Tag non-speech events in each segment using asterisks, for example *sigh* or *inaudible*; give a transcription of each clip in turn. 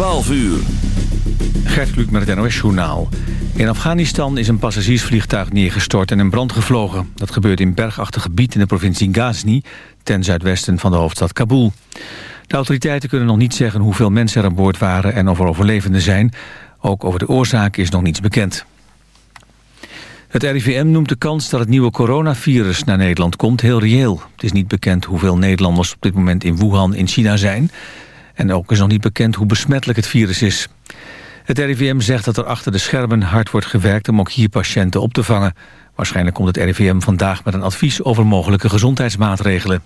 12 uur. Gert Kluk met het NOS-journaal. In Afghanistan is een passagiersvliegtuig neergestort en in brand gevlogen. Dat gebeurt in bergachtig gebied in de provincie Ghazni... ten zuidwesten van de hoofdstad Kabul. De autoriteiten kunnen nog niet zeggen hoeveel mensen er aan boord waren... en of er overlevenden zijn. Ook over de oorzaak is nog niets bekend. Het RIVM noemt de kans dat het nieuwe coronavirus naar Nederland komt heel reëel. Het is niet bekend hoeveel Nederlanders op dit moment in Wuhan in China zijn... En ook is nog niet bekend hoe besmettelijk het virus is. Het RIVM zegt dat er achter de schermen hard wordt gewerkt om ook hier patiënten op te vangen. Waarschijnlijk komt het RIVM vandaag met een advies over mogelijke gezondheidsmaatregelen.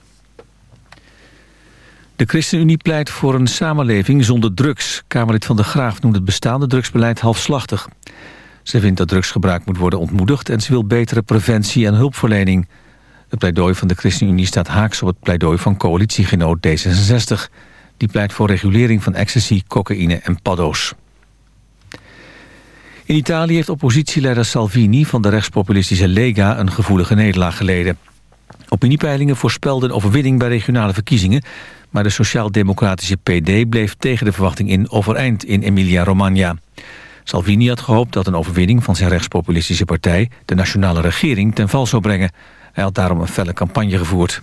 De ChristenUnie pleit voor een samenleving zonder drugs. Kamerlid van de Graaf noemt het bestaande drugsbeleid halfslachtig. Ze vindt dat drugsgebruik moet worden ontmoedigd... en ze wil betere preventie en hulpverlening. Het pleidooi van de ChristenUnie staat haaks op het pleidooi van coalitiegenoot D66. Die pleit voor regulering van ecstasy, cocaïne en paddo's. In Italië heeft oppositieleider Salvini van de rechtspopulistische Lega een gevoelige nederlaag geleden. Opiniepeilingen voorspelden overwinning bij regionale verkiezingen... maar de sociaal-democratische PD bleef tegen de verwachting in overeind in Emilia-Romagna. Salvini had gehoopt dat een overwinning van zijn rechtspopulistische partij... de nationale regering ten val zou brengen. Hij had daarom een felle campagne gevoerd.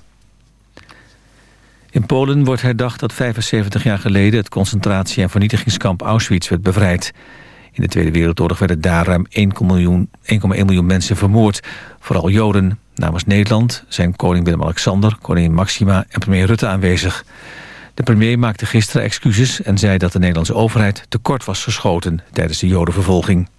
In Polen wordt herdacht dat 75 jaar geleden... het concentratie- en vernietigingskamp Auschwitz werd bevrijd. In de Tweede Wereldoorlog werden daar ruim 1,1 miljoen, miljoen mensen vermoord. Vooral Joden. Namens Nederland zijn koning Willem-Alexander, koningin Maxima en premier Rutte aanwezig. De premier maakte gisteren excuses en zei dat de Nederlandse overheid tekort was geschoten tijdens de Jodenvervolging.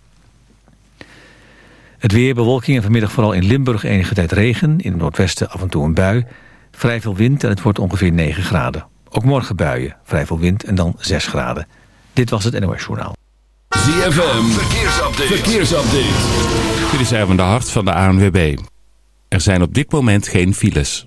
Het weer, bewolking en vanmiddag vooral in Limburg enige tijd regen. In het noordwesten af en toe een bui. Vrij veel wind en het wordt ongeveer 9 graden. Ook morgen buien, vrij veel wind en dan 6 graden. Dit was het NOS Journaal. ZFM, verkeersupdate. verkeersupdate. Dit is even de hart van de ANWB. Er zijn op dit moment geen files.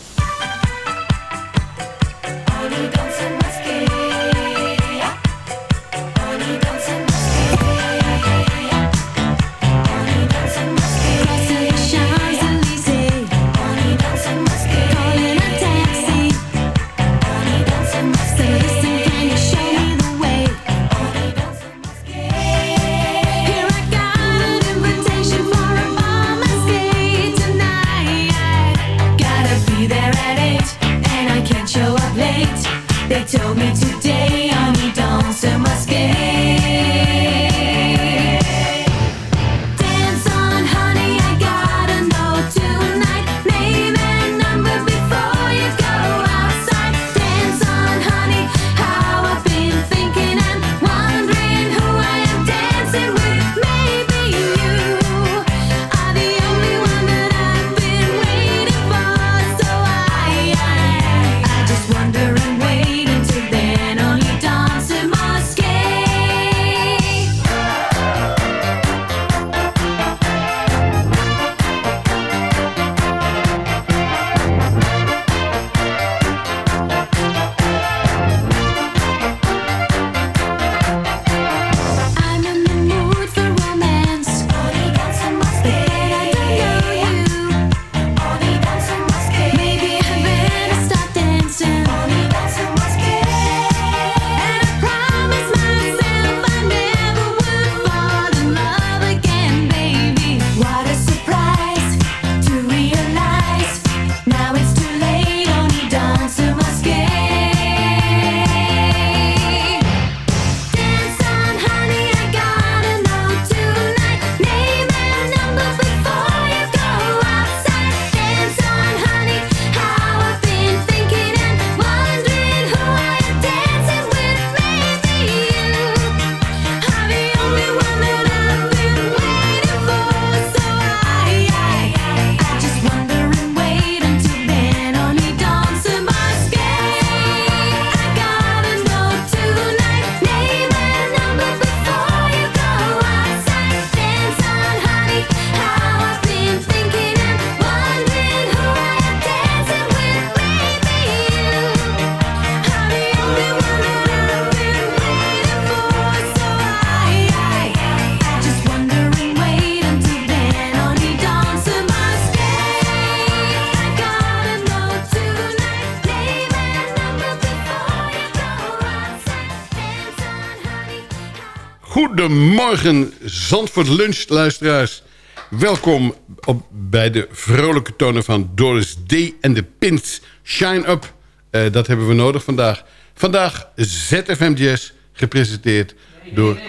Goedemorgen, Zandvoort Lunch, luisteraars. Welkom op, bij de vrolijke tonen van Doris D. en de Pins. Shine Up, Eh, dat hebben we nodig vandaag. Vandaag ZFM Jazz, gepresenteerd door...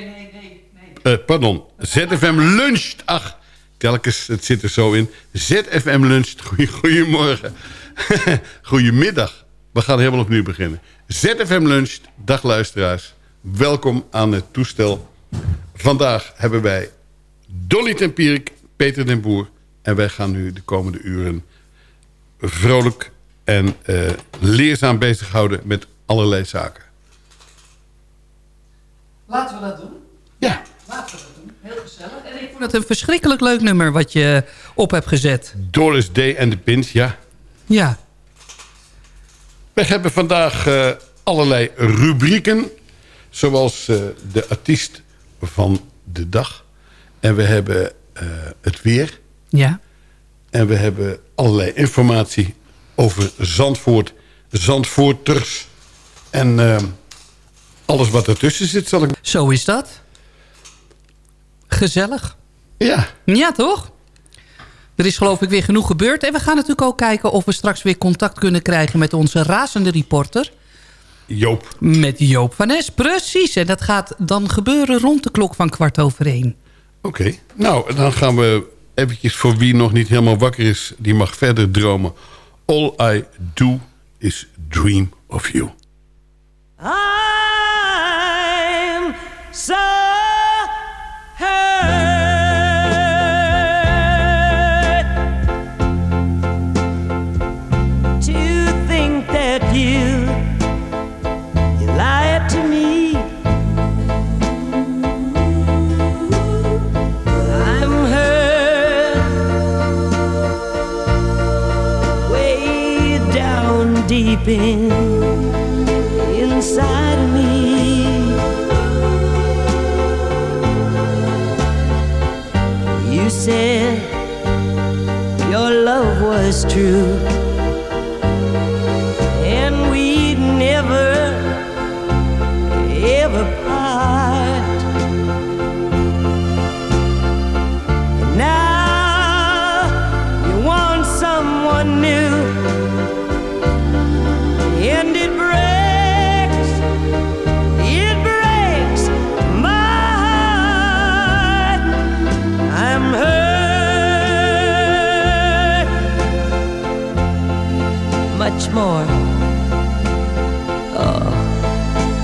Eh, pardon, ZFM Lunch. Ach, telkens, het zit er zo in. ZFM Lunch, Goeie, goedemorgen. *laughs* Goedemiddag. We gaan helemaal opnieuw beginnen. ZFM Lunch, dag luisteraars. Welkom aan het toestel. Vandaag hebben wij Dolly Tempierik, Peter den Boer... en wij gaan nu de komende uren vrolijk en eh, leerzaam bezighouden... met allerlei zaken. Laten we dat doen. Ja. Laten we dat doen. Heel gezellig. En ik vond het een verschrikkelijk leuk nummer wat je op hebt gezet. Doris D. en de Pins, ja. Ja. We hebben vandaag eh, allerlei rubrieken. Zoals eh, de artiest van de dag. En we hebben eh, het weer. Ja. En we hebben allerlei informatie over Zandvoort. Zandvoorters. En eh, alles wat ertussen zit zal ik... Zo is dat. Gezellig. Ja. Ja, toch? Er is geloof ik weer genoeg gebeurd. En we gaan natuurlijk ook kijken of we straks weer contact kunnen krijgen... met onze razende reporter. Joop. Met Joop van Es, precies. En dat gaat dan gebeuren rond de klok van kwart over één. Oké. Nou, dan gaan we eventjes voor wie nog niet helemaal wakker is... die mag verder dromen. All I do is dream of you. I'm been inside.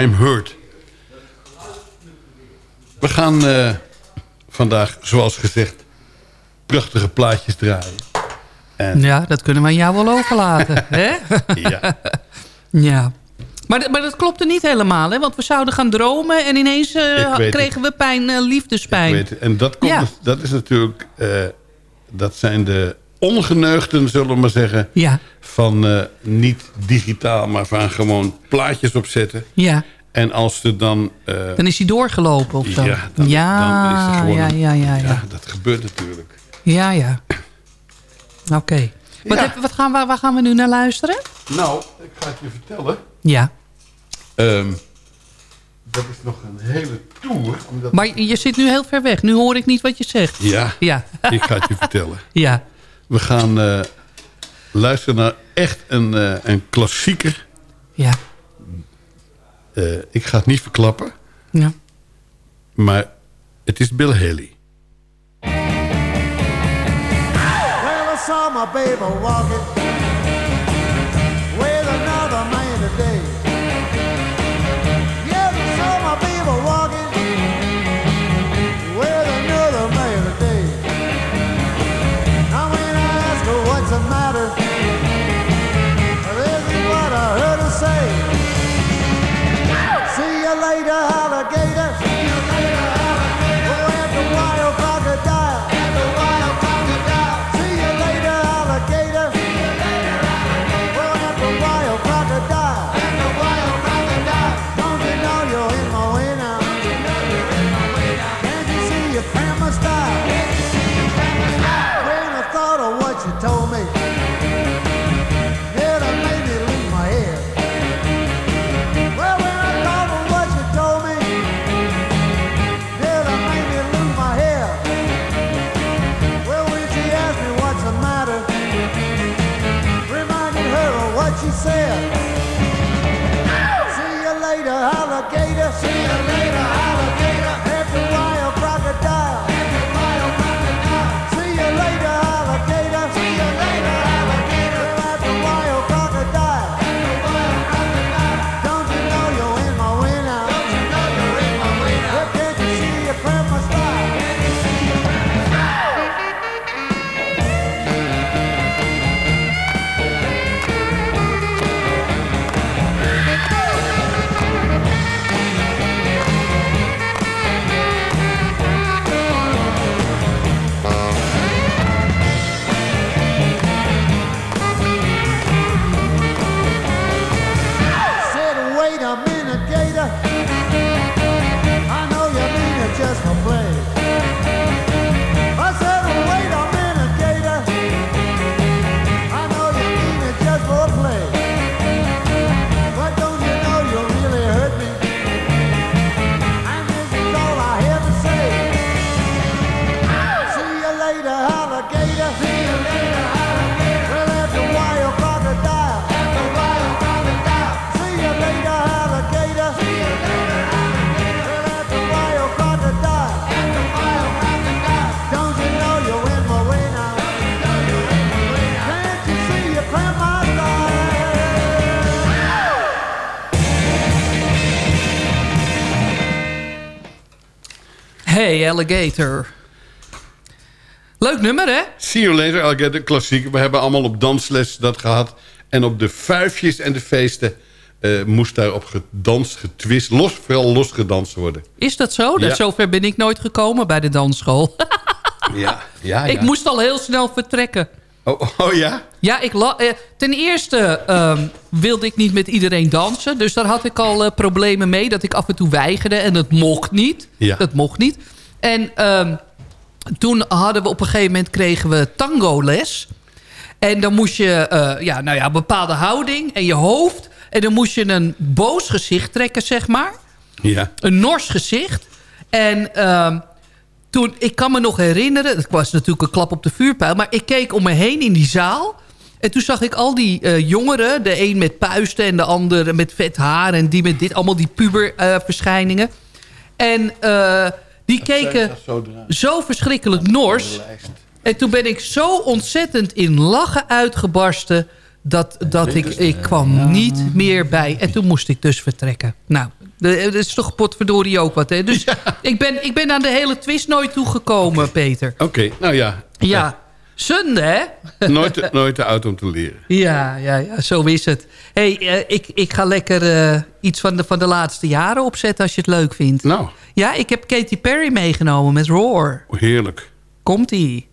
I'm hurt. We gaan eh, vandaag, zoals gezegd, prachtige plaatjes draaien. En Ja, dat kunnen we aan jou wel overlaten. *laughs* hè? ja, *laughs* Ja. Maar, dat- maar dat klopte niet helemaal, hè? Want we zouden gaan dromen en ineens eh, kregen we pijn, eh, liefdespijn. ik weet het. En dat, komt, Ja. dus- dat is natuurlijk, dat zijn de ongeneugden, zullen we maar zeggen, Ja, van eh, niet digitaal, maar van gewoon plaatjes opzetten. ja. En als er dan... eh, Dan is hij doorgelopen of zo. Ja, dan, ja, dan is gewoon... ja, ja, ja, ja. ja, dat gebeurt natuurlijk. Ja, ja. Oké. Wat, Ja. wat gaan we, waar gaan we nu naar luisteren? Nou, ik ga het je vertellen. Ja. Ehm, dat is nog een hele tour. Omdat... Maar je zit nu heel ver weg. Nu hoor ik niet wat je zegt. Ja, Ja. ik ga het je vertellen. *laughs* Ja. We gaan eh, luisteren naar echt een, eh, een klassieker. Ja. Eh, ik ga het niet verklappen. Ja. Maar het is Bill Haley. Well, I saw my baby walking Hey, Alligator. Leuk nummer, hè? See you later, alligator. Klassiek. We hebben allemaal op dansles dat gehad. En op de vuifjes en de feesten eh, moest daarop gedanst, getwist. Los, vooral losgedanst worden. Is dat zo? Dat Ja. Zover ben ik nooit gekomen bij de dansschool. Ja, ja, *laughs* Ik moest al heel snel vertrekken. Oh, oh ja? Ja, ik la- eh, ten eerste ehm, wilde ik niet met iedereen dansen. Dus daar had ik al eh, problemen mee. Dat ik af en toe weigerde. En dat mocht niet. Ja. Dat mocht niet. En ehm, toen hadden we op een gegeven moment kregen we tango les. En dan moest je eh, ja, nou ja, een bepaalde houding en je hoofd. En dan moest je een boos gezicht trekken, zeg maar. Ja. Een nors gezicht. En ehm, toen, ik kan me nog herinneren... het was natuurlijk een klap op de vuurpijl... maar ik keek om me heen in die zaal... en toen zag ik al die eh, jongeren... de een met puisten en de ander met vet haar... en die met dit, allemaal die puberverschijningen. en eh, die keken zo verschrikkelijk nors... En toen ben ik zo ontzettend in lachen uitgebarsten... dat, dat ik, ik kwam niet meer bij. En toen moest ik dus vertrekken. Nou, dat is toch potverdorie ook wat, hè? Dus *laughs* ik, ben, ik ben aan de hele twist nooit toegekomen, Peter. Oké, nou ja. Ja, zonde, hè? *laughs* Nooit, nooit te oud om te leren. Ja, ja, ja, zo is het. hey, eh, ik, ik ga lekker eh, iets van de, van de laatste jaren opzetten als je het leuk vindt. Nou, Ja, ik heb Katy Perry meegenomen met Roar. heerlijk. Komt-ie.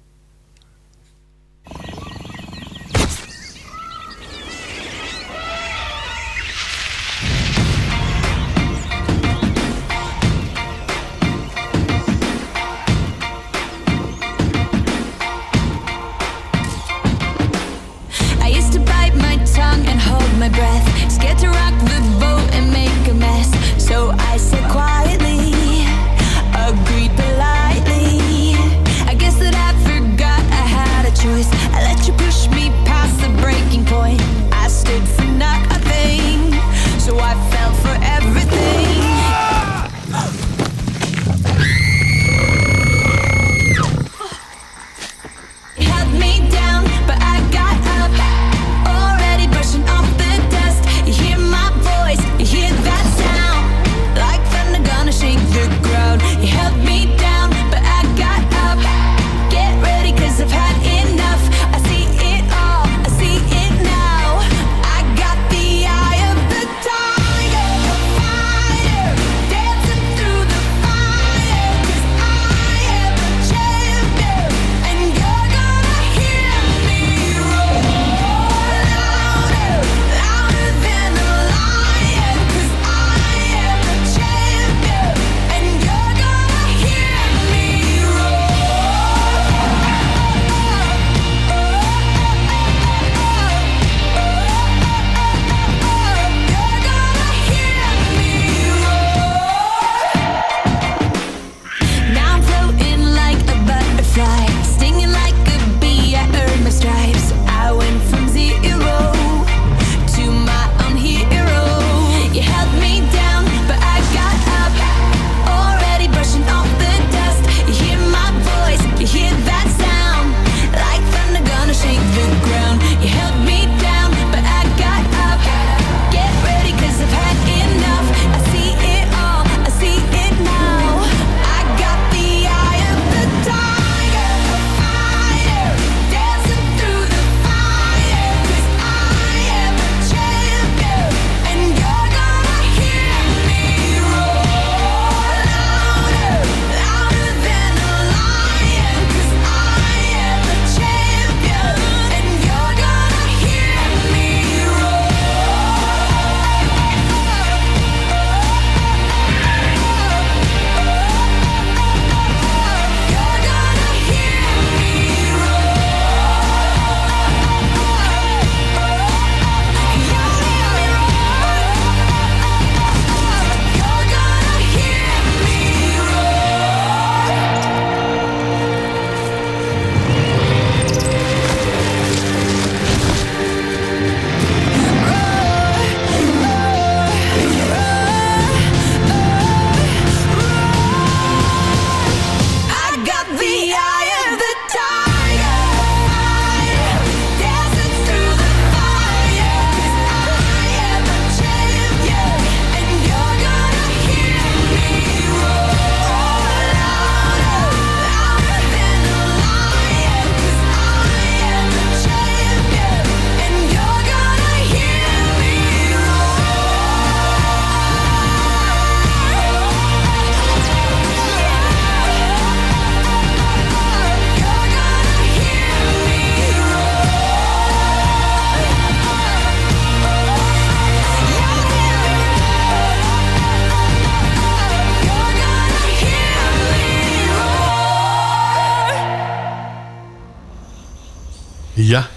Ja,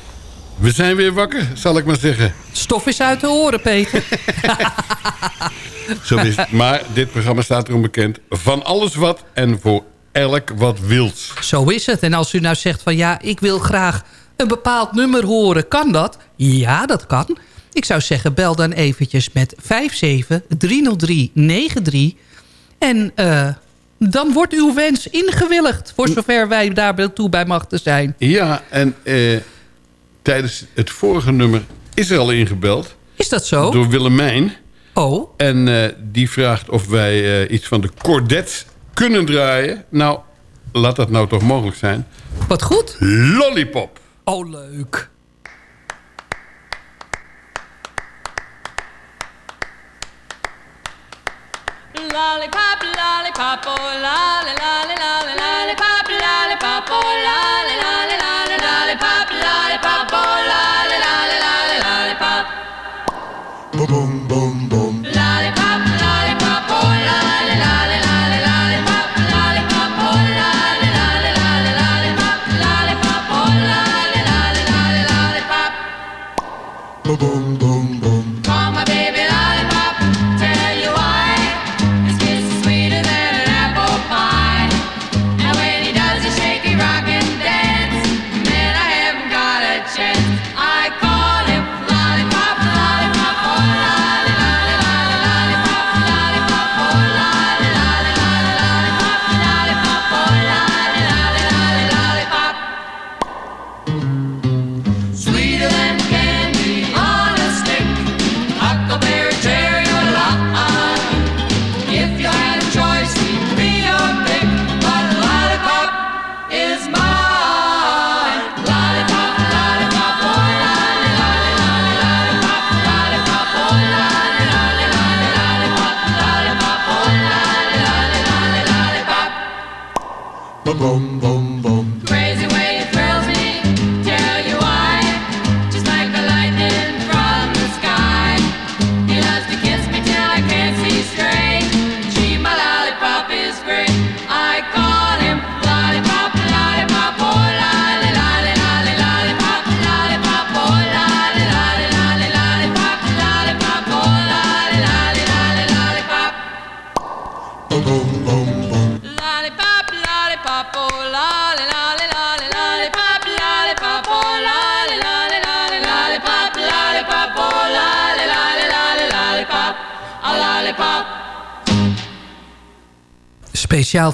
we zijn weer wakker, zal ik maar zeggen. Stof is uit de oren, Peter. *laughs* Zo is het. Maar dit programma staat erom bekend. Van alles wat en voor elk wat wils. Zo is het. En als u nou zegt van ja, ik wil graag een bepaald nummer horen, kan dat? Ja, dat kan. Ik zou zeggen, bel dan eventjes met 5730393. En eh, dan wordt uw wens ingewilligd, voor zover wij daar toe bij machten zijn. Ja, en eh, tijdens het vorige nummer is er al ingebeld. Is dat zo? Door Willemijn. Oh. En eh, die vraagt of wij eh, iets van de Cordet kunnen draaien. Nou, laat dat nou toch mogelijk zijn. Wat goed. Lollipop. Oh, leuk. Lollipop, lollipop, oh lolly, lolly, lolly, lollipop, lollipop, oh lolly, lolly,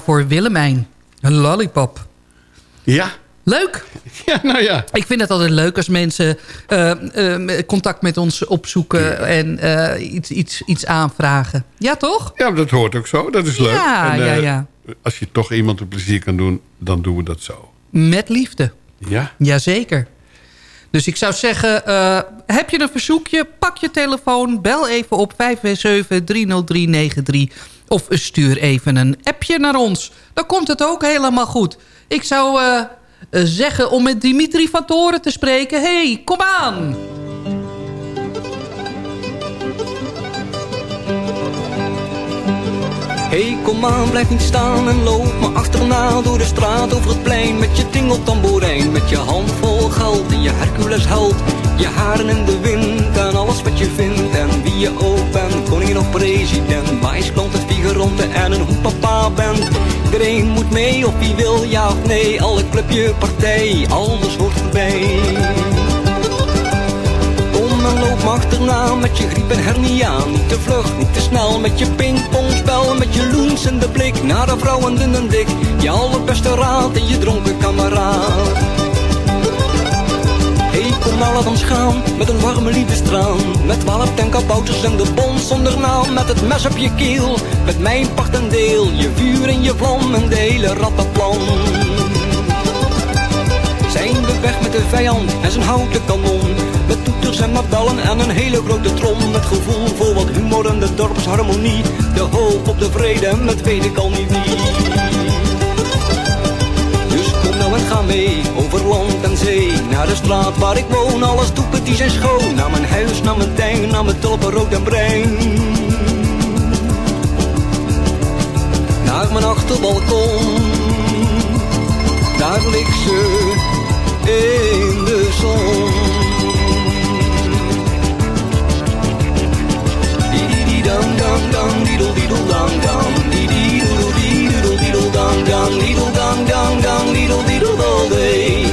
Voor Willemijn. Een lollipop. Ja. Leuk. *laughs* Ja, nou ja. Ik vind het altijd leuk als mensen eh, eh, contact met ons opzoeken en eh, iets, iets, iets aanvragen. Ja, toch? Ja, dat hoort ook zo. Dat is leuk. Ja, En, ja, ja. Als je toch iemand een plezier kan doen, dan doen we dat zo. Met liefde. Ja. Jazeker. Dus ik zou zeggen, heb je een verzoekje? Pak je telefoon, bel even op 527-30393... of stuur even een appje naar ons. Dan komt het ook helemaal goed. Ik zou eh, eh, zeggen om met Dimitri van Toren te spreken... hey, kom aan! Hey, kom aan, blijf niet staan en loop me achterna door de straat over het plein met je tingeltamboerijn, met je hand vol geld en je Hercules held, je haren in de wind en alles wat je vindt en je ook bent, koningin of president, wijsklant, het figuronte en een hoe papa bent. Iedereen moet mee of wie wil ja of nee, alle clubje partij, alles hoort erbij. Kom en loop achterna met je griep en hernia. Niet te vlug, niet te snel met je pingpongspel. Met je loens in de blik naar de vrouwen dun en dik. Je allerbeste raad en je dronken kameraad. Nou laat ons gaan met een warme liefdestraan. Met twaalf tenkabouters en de bond zonder naam. Met het mes op je keel, met mijn part en deel. Je vuur en je vlam en de hele rattenplan. Zijn we weg met de vijand en zijn houten kanon. Met toeters en mabellen en een hele grote trom. Met gevoel voor wat humor en de dorpsharmonie. De hoop op de vrede, met weet ik al niet wie. Mee, over land en zee. Naar de straat waar ik woon, alles doepeties en schoon. Naar mijn huis, naar mijn tuin, naar mijn tulpen, rood en bruin. Naar mijn achterbalkon, daar ligt ze in de zon. Dang dang diddle diddle dong, deedle dong, dong, dong, deedle deedle all day.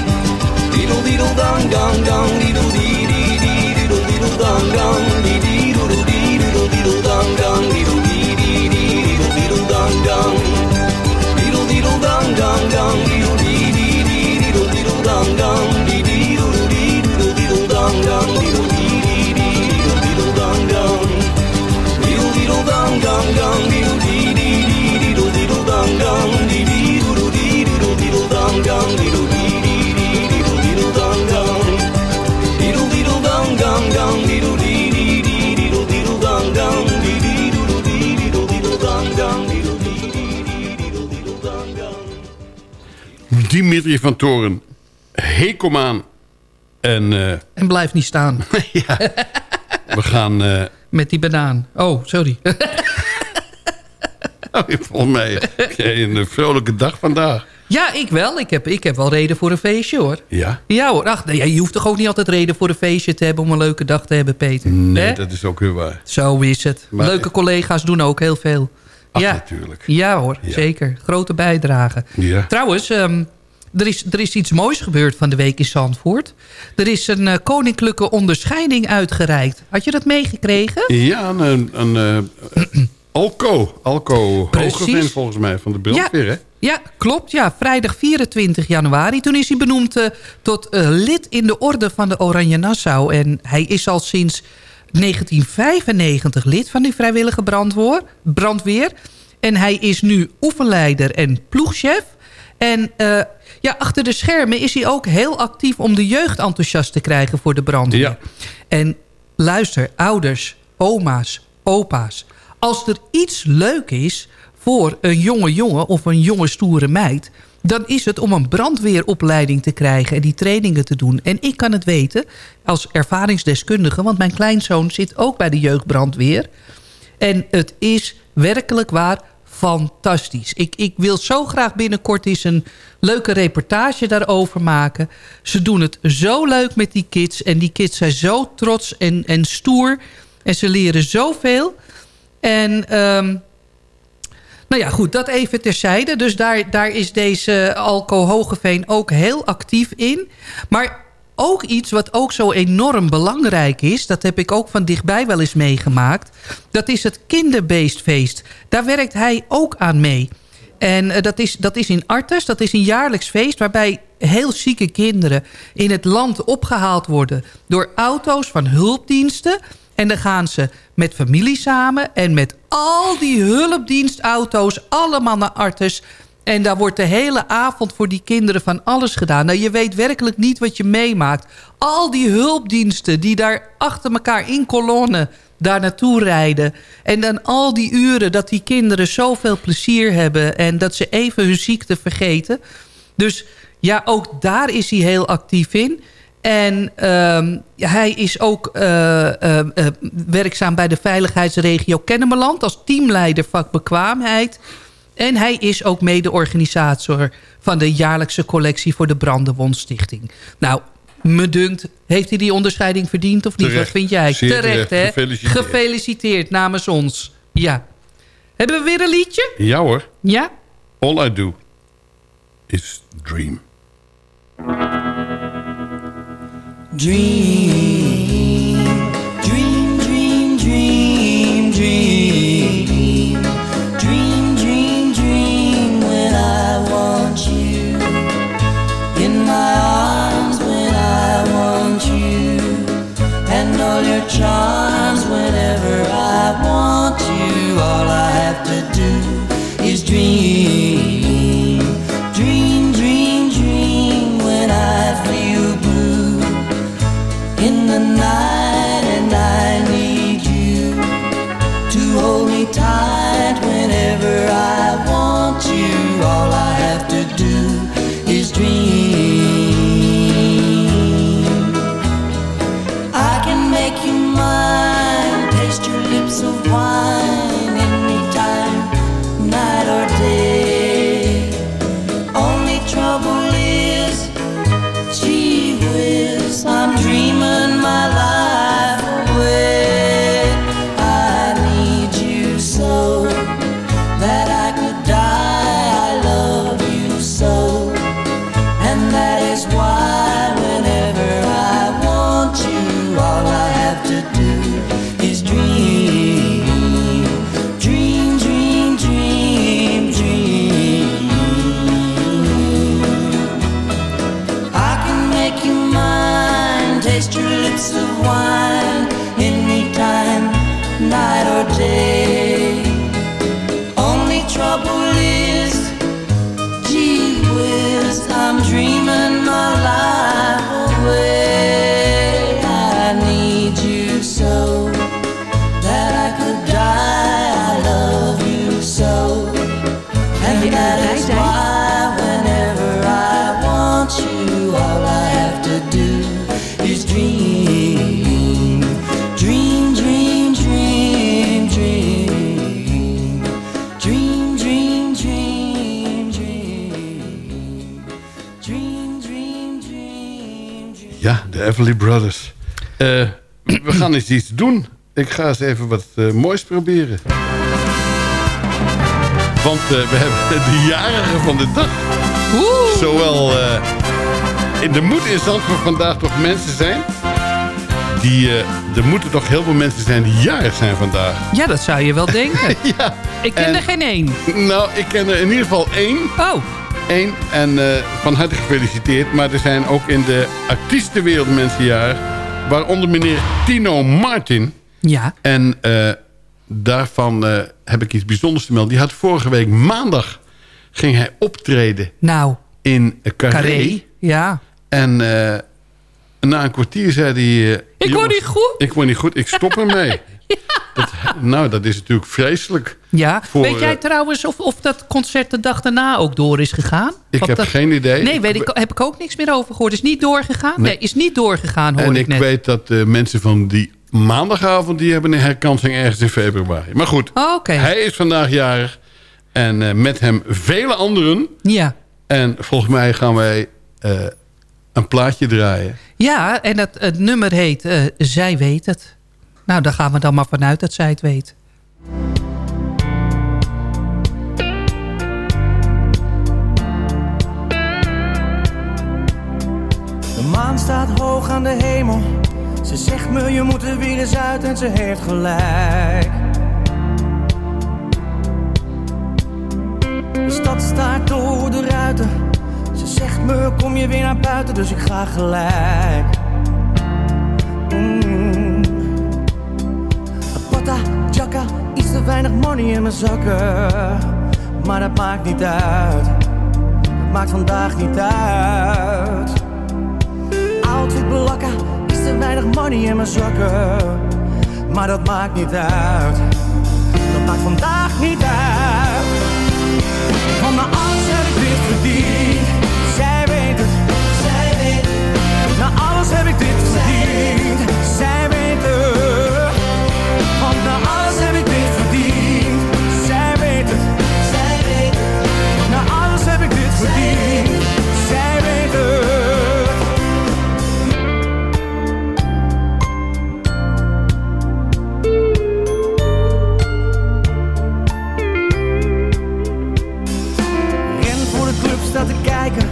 Deedle deedle dong, dong, dong, deedle dee dee dee, deedle deedle dong, dong, dee dee doodle dee, deedle deedle dong, dong, deedle dee dee dee, deedle deedle dong, dong. Dimitri van Toren, Hekomaan. En eh, *laughs* En blijf niet staan. *laughs* we gaan... eh, Met die banaan. Oh, sorry. *laughs* volgens mij heb jij een eh, vrolijke dag vandaag. ja, ik wel. Ik heb, ik heb wel reden voor een feestje, hoor. Ja? Ja hoor, ach, nee, je hoeft toch ook niet altijd reden voor een feestje te hebben... om een leuke dag te hebben, Peter? Nee, dat is ook weer waar. Zo is het. Maar- Leuke collega's doen ook heel veel. Ach, ja. natuurlijk. Ja hoor, zeker. Grote bijdrage. Ja. Trouwens, ehm, er, is, er is iets moois gebeurd van de week in Zandvoort. Er is een eh, koninklijke onderscheiding uitgereikt. Had je dat meegekregen? Ja, een, een eh, Alco. Alco. Hogeveen volgens mij van de brandweer, hè? Ja, klopt. Ja, vrijdag 24 januari. Toen is hij benoemd eh, tot lid in de orde van de Oranje Nassau. En hij is al sinds 1995 lid van die vrijwillige brandwoor- brandweer. En hij is nu oefenleider en ploegchef. En eh, ja, achter de schermen is hij ook heel actief om de jeugd enthousiast te krijgen voor de brandweer. Ja. En luister, ouders, oma's, opa's. Als er iets leuk is voor een jonge jongen of een jonge stoere meid... dan is het om een brandweeropleiding te krijgen en die trainingen te doen. En ik kan het weten als ervaringsdeskundige... want mijn kleinzoon zit ook bij de jeugdbrandweer. En het is werkelijk waar fantastisch. Ik, ik wil zo graag binnenkort eens een leuke reportage daarover maken. Ze doen het zo leuk met die kids. En die kids zijn zo trots en, en stoer. En ze leren zoveel. En ehm, nou ja, goed, dat even terzijde. Dus daar, daar is deze Alco Hogeveen ook heel actief in. Maar ook iets wat ook zo enorm belangrijk is... dat heb ik ook van dichtbij wel eens meegemaakt... dat is het kinderbeestfeest. Daar werkt hij ook aan mee. En eh, dat, is, dat is in Artes, dat is een jaarlijks feest... waarbij heel zieke kinderen in het land opgehaald worden... door auto's van hulpdiensten... En dan gaan ze met familie samen en met al die hulpdienstauto's allemaal naar Artes. En daar wordt de hele avond voor die kinderen van alles gedaan. Nou, je weet werkelijk niet wat je meemaakt. Al die hulpdiensten die daar achter elkaar in kolonnen daar naartoe rijden. En dan al die uren dat die kinderen zoveel plezier hebben... en dat ze even hun ziekte vergeten. Dus ja, ook daar is hij heel actief in... En ehm, hij is ook eh, eh, eh, werkzaam bij de veiligheidsregio Kennemerland... als teamleider vakbekwaamheid. En hij is ook mede-organisator van de jaarlijkse collectie... voor de Brandewond Stichting. Nou, me dunkt, heeft hij die onderscheiding verdiend of niet? Terecht. Wat vind jij? Zeer terecht. hè? Gefeliciteerd. Gefeliciteerd namens ons. Ja. Hebben we weer een liedje? Ja hoor. Ja? All I do is. Dream, dream, all Ja, de Everly Brothers. Eh, *clears throat* we gaan eens iets doen. Ik ga eens even wat eh, moois proberen. Want eh, we hebben *laughs* de jarigen van de dag. Zowel eh, in de moed in Zandvoort vandaag toch mensen zijn... Die, eh, er moeten toch heel veel mensen zijn die jarig zijn vandaag. Ja, dat zou je wel *laughs* denken. ja. Ik ken En- er geen één. Nou, ik ken er in ieder geval één. Oh. En eh, van harte gefeliciteerd. Maar er zijn ook in de artiestenwereld mensen jarig. Waaronder meneer Tino Martin. Ja. En eh, daarvan eh, heb ik iets bijzonders te melden. Die had vorige week maandag ging hij optreden Nou, in Carré. Carré. Ja. En na een kwartier zei hij... Ik word "Jongens, niet goed." Ik word niet goed, ik stop ermee. *laughs* dat, nou, dat is natuurlijk vreselijk. Ja. Voor, weet jij eh, trouwens of, of dat concert de dag daarna ook door is gegaan? Ik Want heb dat- geen idee. Nee, weet ik, heb ik ook niks meer over gehoord. Is niet doorgegaan? Nee, Nee. is niet doorgegaan, hoor En ik ik net. weet dat de mensen van die maandagavond... die hebben een herkansing ergens in februari. Maar goed, Oh, Oké. hij is vandaag jarig. En eh, met hem vele anderen. Ja. En volgens mij gaan wij eh, een plaatje draaien. Ja, en het, het nummer heet Zij weet het. Nou, daar gaan we dan maar vanuit dat zij het weet. De maan staat hoog aan de hemel. Ze zegt me je moet er weer eens uit en ze heeft gelijk. De stad staart door de ruiten. Ze zegt me kom je weer naar buiten, dus ik ga gelijk. Mm. Te weinig money in mijn zakken. Maar dat maakt niet uit. Dat maakt vandaag niet uit. Outfit blakka, is te weinig money in mijn zakken. Maar dat maakt niet uit. Dat maakt vandaag niet uit. Van mijn alles heb ik dit verdiend. Zij weet het. Zij weet het. Na alles heb ik dit heb ik dit verdiend. Zij weet het. Voor de club staat te kijken.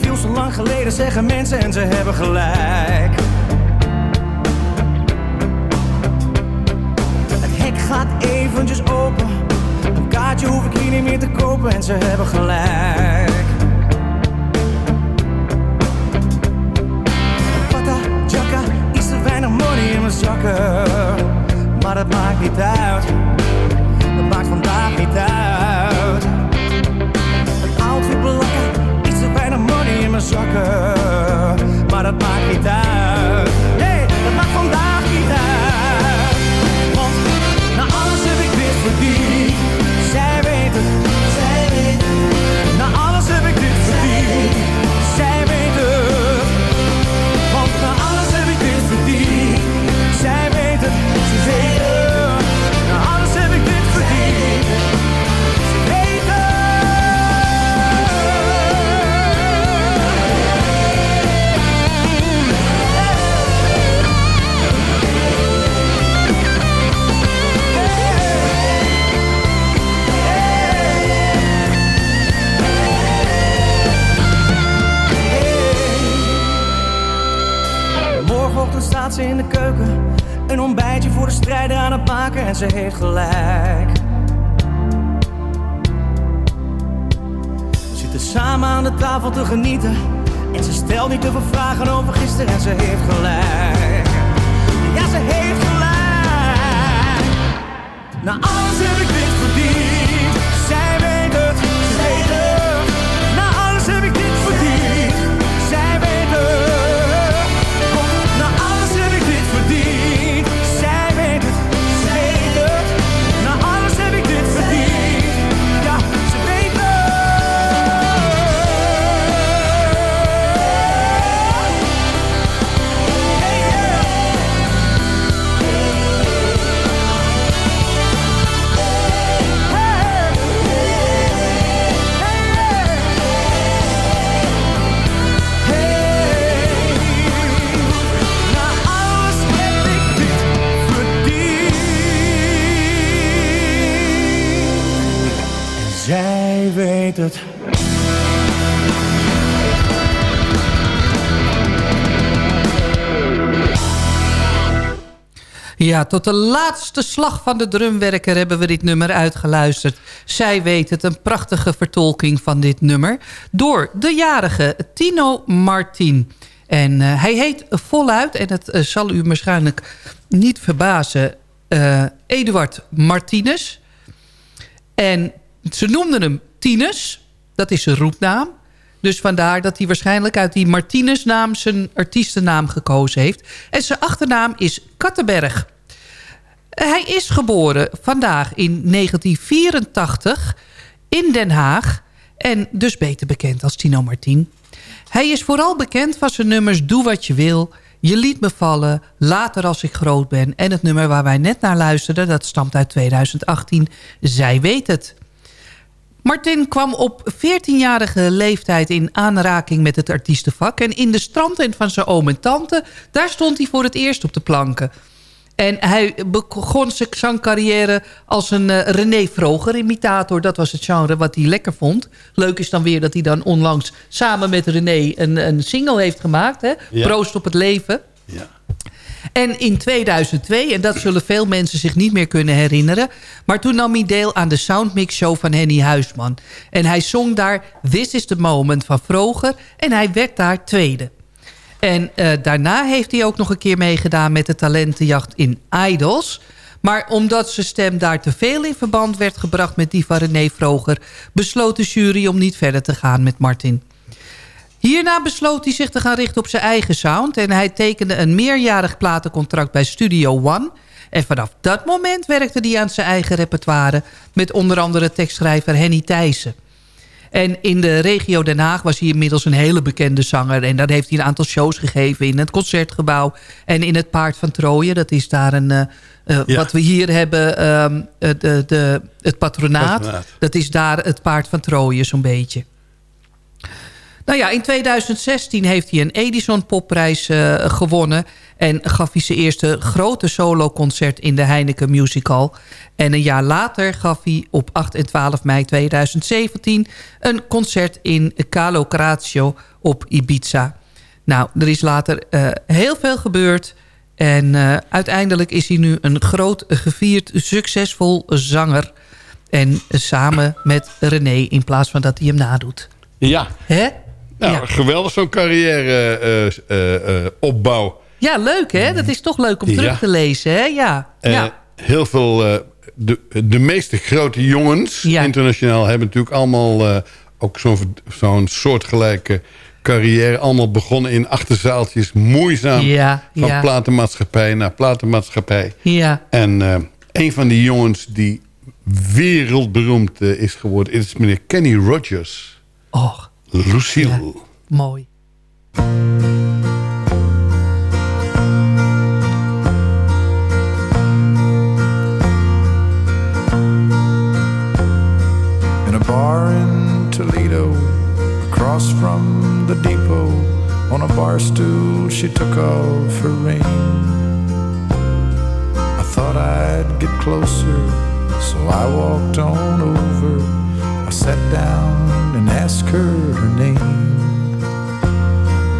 Veel zo lang geleden zeggen mensen en ze hebben gelijk. Het hek gaat eventjes open. Kaartje hoef ik hier niet meer te kopen en ze hebben gelijk. Pata, jacka, iets te weinig money in mijn zakken. Maar dat maakt niet uit. Dat maakt vandaag niet uit. Een outfit blakken, iets te weinig money in mijn zakken. Maar dat maakt niet uit. En ze heeft gelijk. We zitten samen aan de tafel te genieten. En ze stelt niet te veel vragen over gisteren en ze heeft gelijk. Ja, ze heeft gelijk. Na alles heb ik dit verdiend. Het. Ja, tot de laatste slag van de drumwerker hebben we dit nummer uitgeluisterd. Zij weet het, een prachtige vertolking van dit nummer... door de jarige Tino Martin. En eh, hij heet voluit, en het eh, zal u waarschijnlijk niet verbazen... eh, Eduard Martinez. En ze noemden hem Tinus, dat is zijn roepnaam. Dus vandaar dat hij waarschijnlijk uit die Martinez-naam... zijn artiestennaam gekozen heeft. En zijn achternaam is Kattenberg. Hij is geboren vandaag in 1984 in Den Haag... en dus beter bekend als Tino Martin. Hij is vooral bekend van zijn nummers Doe Wat Je Wil... Je liet me vallen, Later als ik groot ben... en het nummer waar wij net naar luisterden... dat stamt uit 2018, Zij weet het. Martin kwam op 14-jarige leeftijd in aanraking met het artiestenvak... en in de strandtent van zijn oom en tante... daar stond hij voor het eerst op de planken. En hij begon zijn zangcarrière als een eh, René Vroger imitator. Dat was het genre wat hij lekker vond. Leuk is dan weer dat hij dan onlangs samen met René een, een single heeft gemaakt. Hè? Ja. Proost op het leven. Ja. En in 2002, en dat zullen veel mensen zich niet meer kunnen herinneren... maar toen nam hij deel aan de Soundmix Show van Henny Huisman. En hij zong daar This is the Moment van Vroger... en hij werd daar tweede. En eh, daarna heeft hij ook nog een keer meegedaan met de talentenjacht in Idols... Maar omdat zijn stem daar te veel in verband werd gebracht met die van René Vroger... besloot de jury om niet verder te gaan met Martin. Hierna besloot hij zich te gaan richten op zijn eigen sound... en hij tekende een meerjarig platencontract bij Studio One... En vanaf dat moment werkte hij aan zijn eigen repertoire... met onder andere tekstschrijver Henny Thijssen. En in de regio Den Haag was hij inmiddels een hele bekende zanger. En daar heeft hij een aantal shows gegeven in het Concertgebouw... en in het Paard van Trooien. Dat is daar een... eh, eh, Ja. Wat we hier hebben, ehm, eh, de, de, het patronaat. Patronaat. Dat is daar het Paard van Trooien zo'n beetje. Nou ja, in 2016 heeft hij een Edison Popprijs eh, gewonnen... en gaf hij zijn eerste grote soloconcert in de Heineken Musical. En een jaar later gaf hij op 8 en 12 mei 2017... een concert in Calo op Ibiza. Nou, er is later eh, heel veel gebeurd... En eh, uiteindelijk is hij nu een groot, gevierd, succesvol zanger. En samen met René in plaats van dat hij hem nadoet. Ja. Hè? Nou, Ja. geweldig zo'n carrière eh, eh, eh, opbouw. Ja, leuk hè? Dat is toch leuk om terug te lezen hè? Ja. Ja. Heel veel, de, de meeste grote jongens internationaal hebben natuurlijk allemaal ook zo'n zo'n soortgelijke carrière. Allemaal begonnen in achterzaaltjes, moeizaam. Ja, van ja. platenmaatschappij naar platenmaatschappij. Ja. En eh, een van die jongens die wereldberoemd is geworden... is meneer Kenny Rogers. Och. Lucille. Mooi. in a bar in Toledo, across from the depot. On a bar stool, she took off her ring. I thought I'd get closer, so I walked on over. Sat down and asked her her name.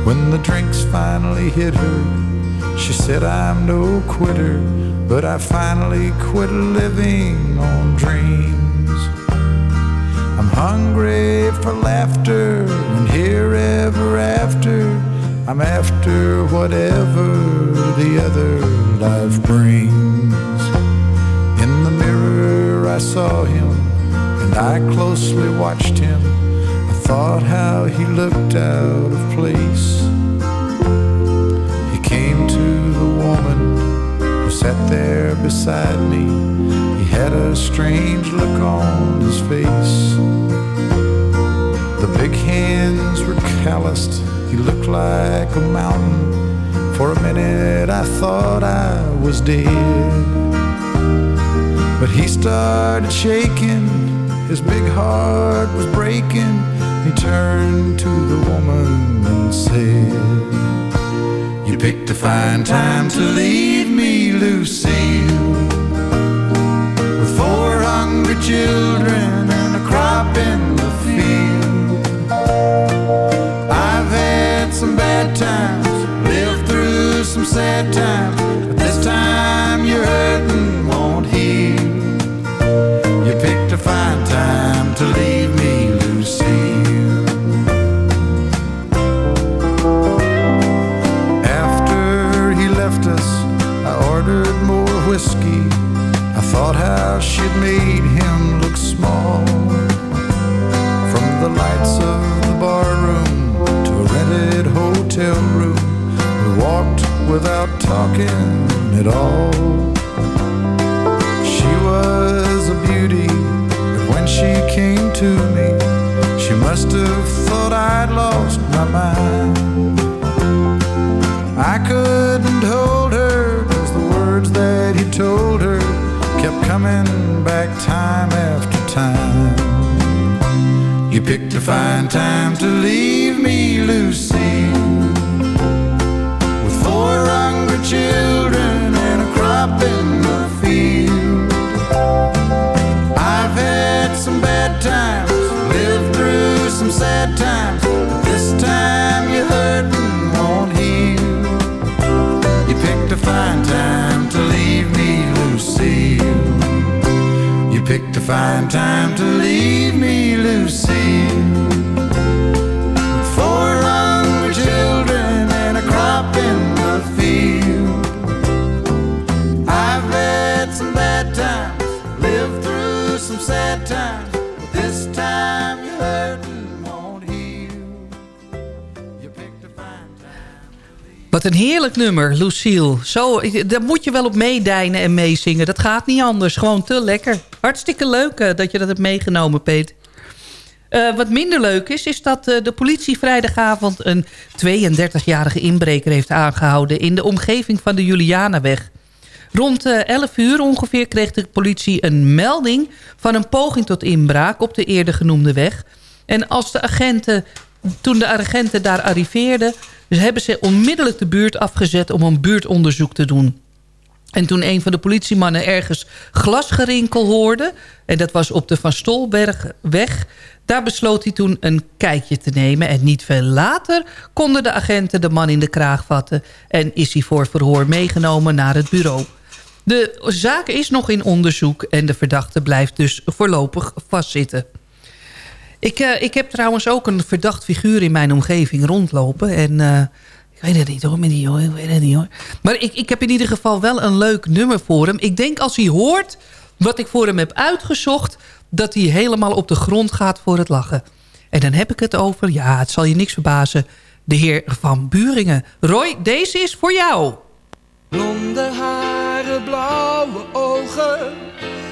When the drinks finally hit her, she said, I'm no quitter, but I finally quit living on dreams. I'm hungry for laughter and here ever after. I'm after whatever the other life brings. In the mirror, I saw him and I closely watched him. I thought how he looked out of place. He came to the woman who sat there beside me. He had a strange look on his face. The big hands were calloused. He looked like a mountain. For a minute I thought I was dead. But he started shaking. His big heart was breaking. He turned to the woman and said, You picked a fine time to leave me, Lucille. With four hungry children and a crop in the field. I've had some bad times, lived through some sad times, but this time you're hurting she'd made him look small. From the lights of the barroom to a rented hotel room, we walked without talking at all. She was a beauty, but when she came to me, she must have thought I'd lost my mind. Coming back time after time. You picked a fine time to leave me, Lucy, to find time to leave. Wat een heerlijk nummer, Lucille. Zo, daar moet je wel op meedijnen en meezingen. Dat gaat niet anders. Gewoon te lekker. Hartstikke leuk eh, dat je dat hebt meegenomen, Peet. Eh, wat minder leuk is, is dat eh, de politie vrijdagavond... een 32-jarige inbreker heeft aangehouden... in de omgeving van de Julianaweg. Rond eh, 11 uur ongeveer kreeg de politie een melding... van een poging tot inbraak op de eerder genoemde weg. En als de agenten, toen de agenten daar arriveerden... dus hebben ze onmiddellijk de buurt afgezet om een buurtonderzoek te doen. En toen een van de politiemannen ergens glasgerinkel hoorde... en dat was op de Van Stolbergweg... daar besloot hij toen een kijkje te nemen. En niet veel later konden de agenten de man in de kraag vatten... en is hij voor verhoor meegenomen naar het bureau. De zaak is nog in onderzoek... en de verdachte blijft dus voorlopig vastzitten. Ik, eh, ik heb trouwens ook een verdacht figuur in mijn omgeving rondlopen. En eh, ik weet het niet hoor, hoor, ik weet het niet hoor. Maar ik, ik heb in ieder geval wel een leuk nummer voor hem. Ik denk als hij hoort wat ik voor hem heb uitgezocht... dat hij helemaal op de grond gaat voor het lachen. En dan heb ik het over, ja, het zal je niks verbazen... de heer Van Buringen. Roy, deze is voor jou. Blonde haren, blauwe ogen,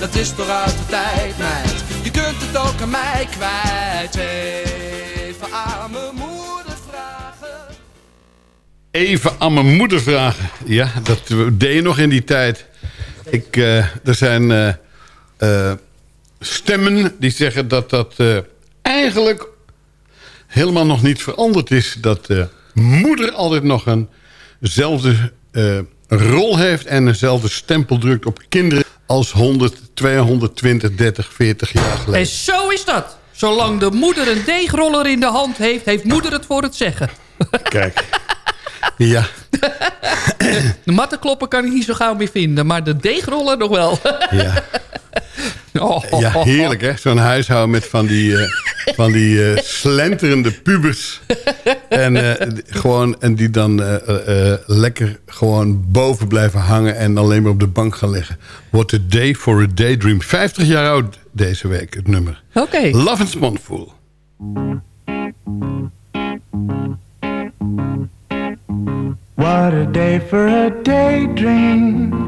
dat is toch uit de tijd, meid. Je kunt het ook aan mij kwijt. Even aan mijn moeder vragen. Even aan mijn moeder vragen. Ja, dat deed je nog in die tijd. Ik, eh, er zijn eh, eh, stemmen die zeggen dat dat eigenlijk helemaal nog niet veranderd is. Dat de moeder altijd nog eenzelfde rol heeft... en eenzelfde stempel drukt op kinderen als 100, 220, 30, 40 jaar geleden. En zo is dat. Zolang de moeder een deegroller in de hand heeft... heeft moeder het voor het zeggen. Kijk. Ja. *laughs* De mattenkloppen kan ik niet zo gauw meer vinden. Maar de deegroller nog wel. Ja. *laughs* Oh, Ja, heerlijk hè. Zo'n huishouden met van die, eh, van die eh, slenterende pubers. En, eh, gewoon, en die dan eh, lekker gewoon boven blijven hangen... en alleen maar op de bank gaan liggen. What a day for a daydream. 50 jaar oud deze week, het nummer. Oké. Love and Spoonful. What a day for a daydream.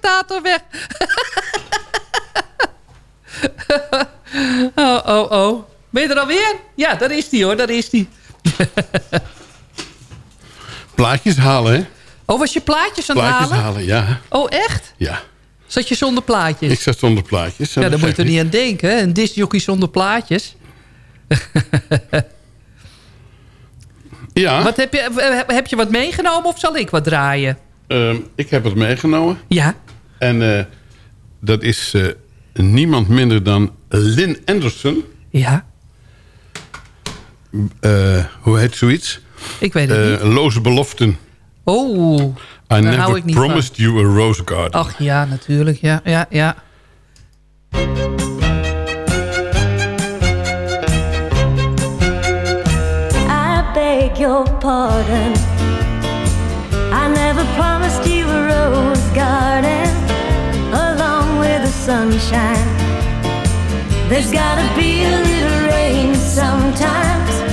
Presentator weg. *laughs* oh, oh, oh. Ben je er alweer? Ja, daar is die hoor, daar is die. *laughs* Plaatjes halen, hè? Oh, was je plaatjes aan het Plaatjes halen? halen, ja. Oh, echt? Ja. Zat je zonder plaatjes? Ik zat zonder plaatjes. ja, daar moet je er begrijp niet aan denken. hè? Een discjockey zonder plaatjes. *laughs* Ja. Wat heb, je, eh, heb je wat meegenomen of zal ik wat draaien? Ehm, ik heb het meegenomen. Ja. En eh, dat is eh, niemand minder dan Lynn Anderson. Ja. Eh, hoe heet zoiets? Ik weet het Eh, niet. Loze beloften. Oh, I daar hou never ik niet promised you a rose garden. Ach ja, natuurlijk. Ja, ja, ja. I beg your pardon. Sunshine. There's gotta be a little rain sometimes.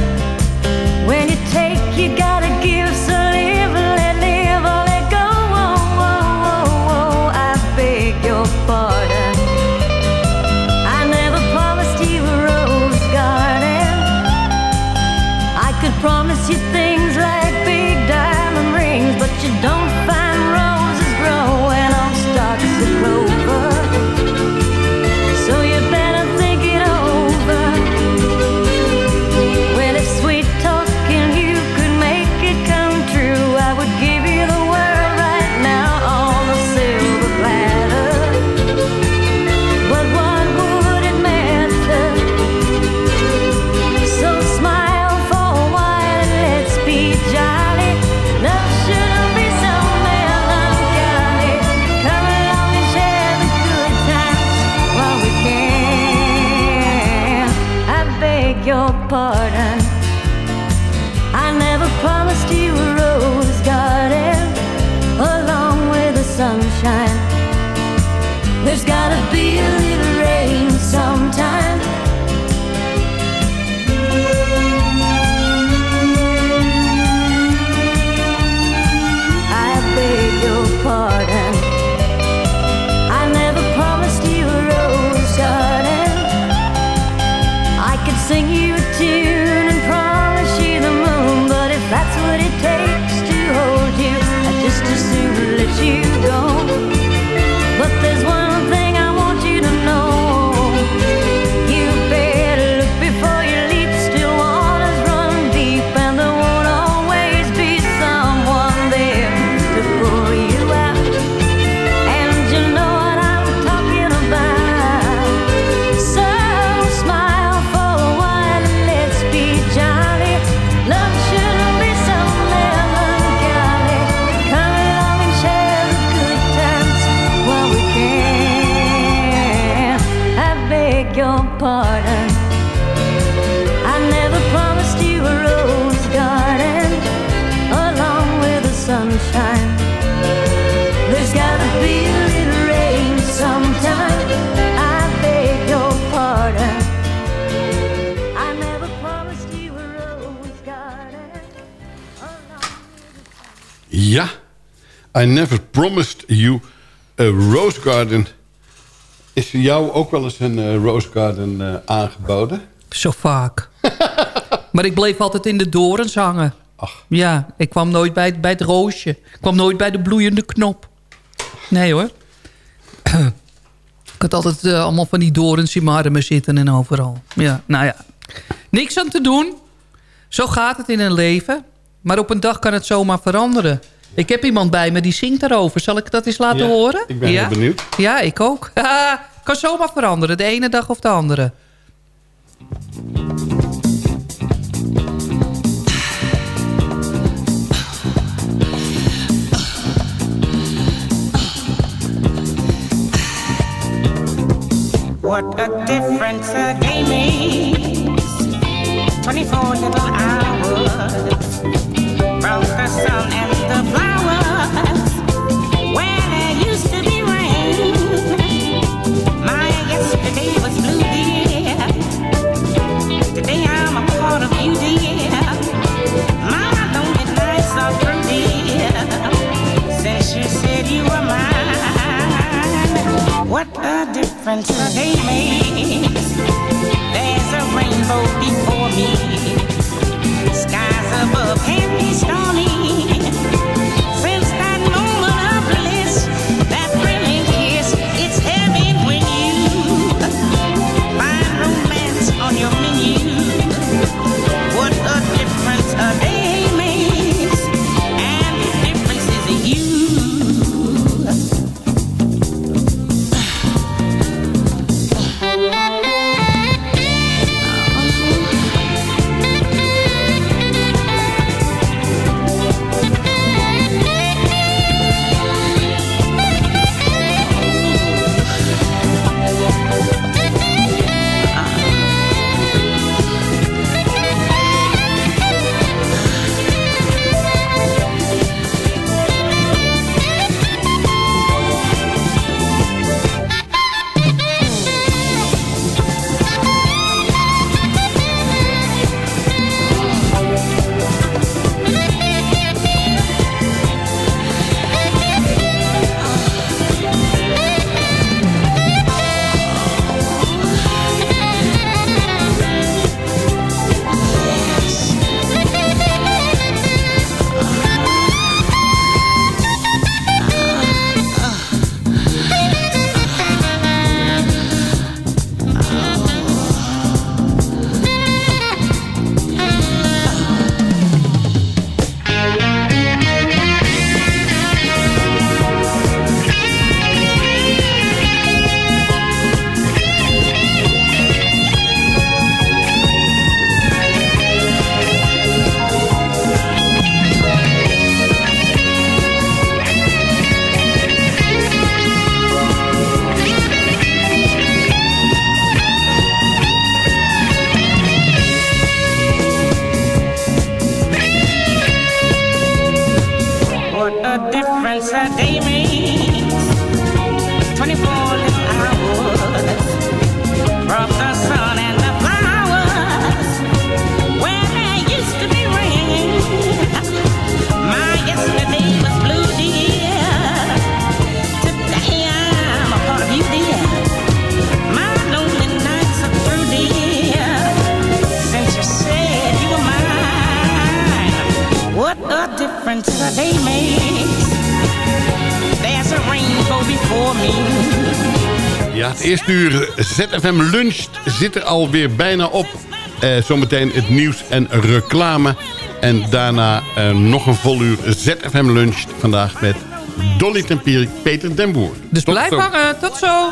I Never Promised You a Rose Garden. Is jou ook wel eens een eh, Rose Garden eh, aangeboden? Zo vaak. *laughs* maar ik bleef altijd in de dorens hangen. Ach. Ja, ik kwam nooit bij, bij het roosje. Ik kwam nooit bij de bloeiende knop. Nee hoor. ik had altijd eh, allemaal van die dorens in mijn armen zitten en overal. Ja, nou ja. Niks aan te doen. Zo gaat het in een leven. Maar op een dag kan het zomaar veranderen. Ik heb iemand bij me die zingt daarover. Zal ik dat eens laten ja, horen? Ik ben ja? benieuwd. Ja, ik ook. *laughs* kan zomaar veranderen, de ene dag of de andere. What a difference a day makes 24 little hours From the sun and fly. ZFM Lunch zit er alweer bijna op. Eh, zometeen het nieuws en reclame. En daarna eh, nog een vol uur ZFM Lunch. Vandaag met Dolly Tempier, Peter Den Boer. Dus Tot blijf zo. hangen. Tot zo.